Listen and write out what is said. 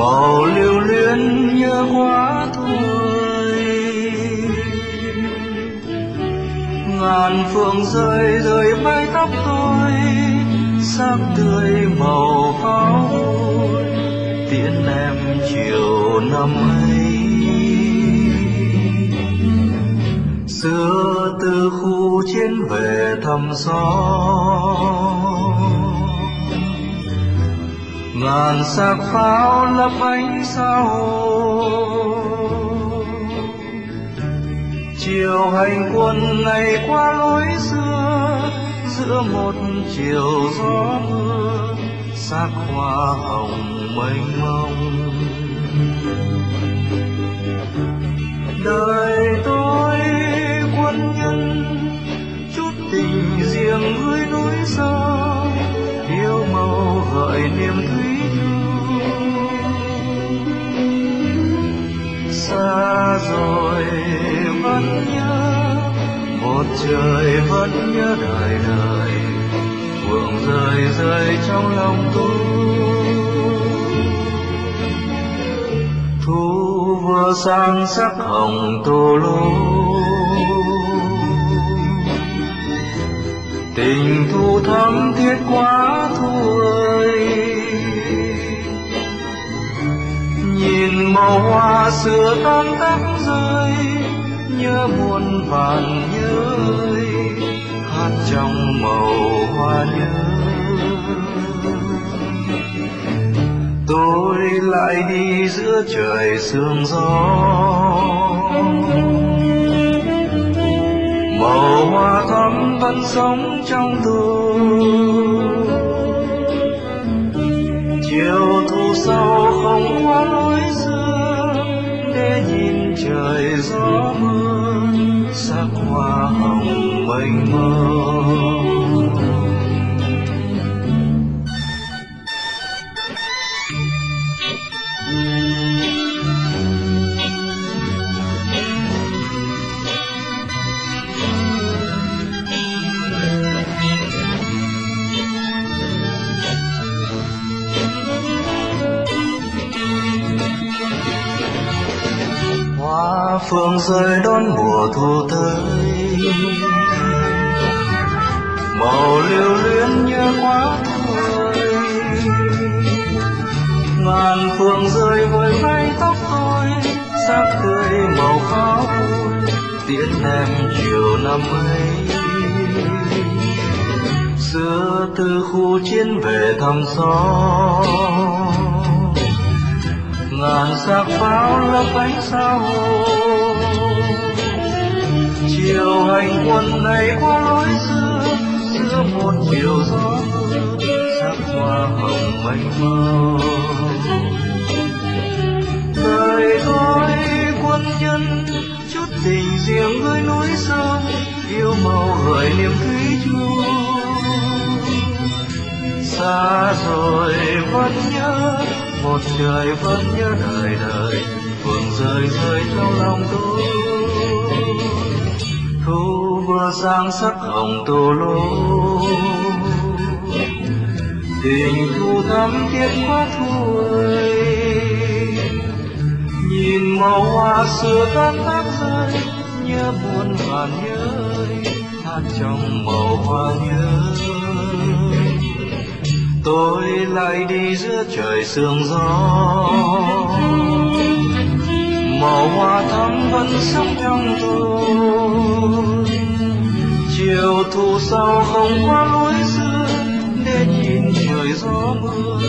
màu lưu luyến như quá thôi ngàn phượng rơi rơi bay tóc tôi, sắc tươi màu pháo tiễn em chiều năm ấy. Xưa từ khu chiến về thăm xóm ngàn sắc pháo lấp ánh sao chiều hành quân ngày qua lối xưa, giữa một chiều gió mưa, sắc hoa hồng mênh mông. Đời tôi, quân nhân, chút tình riêng với núi sâu yêu màu gợi niềm thương xa rồi. Vẫn nhớ, một trời vẫn nhớ đời đời phượng rơi rơi trong lòng tôi thu vừa sang sắc hồng tô lô tình thu thắm thiết quá thu ơi. Nhìn màu hoa xưa tan tác rơi, nhớ muôn vàn nhớ ơi hát trong màu hoa nhớ tôi lại đi giữa trời sương gió. Màu hoa thắm vẫn sống trong tôi. Trời gió mưa sắc hoa hồng mênh mông rơi đón mùa thu tới. Màu lưu luyến như quá thôi ngàn phương rơi với mái tóc tôi, sắc tươi màu pháo tiễn em chiều năm ấy. Xưa từ khu chiến về thăm xóm ngàn sắc pháo lấp ánh sao chiều hành quân này qua lối xưa, giữa một chiều gió sắc hoa hồng mênh mông. Đời tôi quân nhân, chút tình riêng với núi sông yêu màu gợi niềm thủy chung. Xa rồi vẫn nhớ một trời vẫn nhớ đời đời phượng rơi rơi trong lòng tôi. Thu vừa sang sắc hồng tô lô. Tình thu thắm thiết quá thôi nhìn màu hoa xưa tan tác rơi, nhớ buồn và nhớ hát trong màu hoa nhớ tôi lại đi giữa trời sương gió. Màu hoa thắm vẫn sống trong tôi. Chiều thu sau không qua lối xưa để nhìn trời gió mưa